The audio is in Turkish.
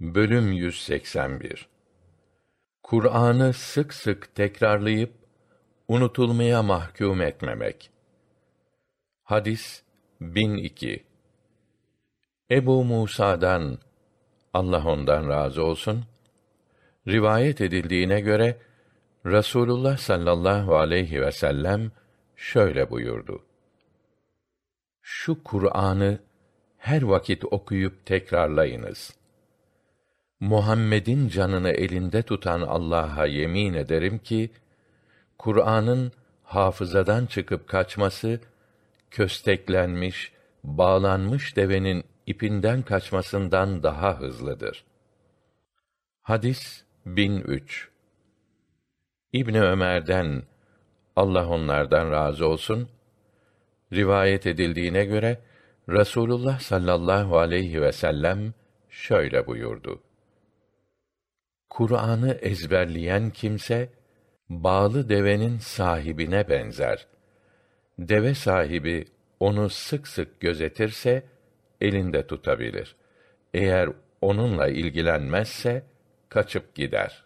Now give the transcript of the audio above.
Bölüm 181 Kur'an'ı sık sık tekrarlayıp unutulmaya mahkum etmemek. Hadis 1002 Ebu Musa'dan Allah ondan razı olsun rivayet edildiğine göre Rasulullah sallallahu aleyhi ve sellem şöyle buyurdu. Şu Kur'an'ı her vakit okuyup tekrarlayınız. Muhammed'in canını elinde tutan Allah'a yemin ederim ki Kur'an'ın hafızadan çıkıp kaçması kösteklenmiş, bağlanmış devenin ipinden kaçmasından daha hızlıdır. Hadis 1003 İbni Ömer'den Allah onlardan razı olsun rivayet edildiğine göre Rasulullah sallallahu aleyhi ve sellem şöyle buyurdu. Kur'an'ı ezberleyen kimse bağlı devenin sahibine benzer. Deve sahibi onu sık sık gözetirse elinde tutabilir. Eğer onunla ilgilenmezse kaçıp gider.''